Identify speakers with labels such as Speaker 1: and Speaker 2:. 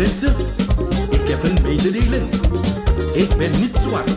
Speaker 1: mensen, ik heb een mededeling. Ik ben niet zwart.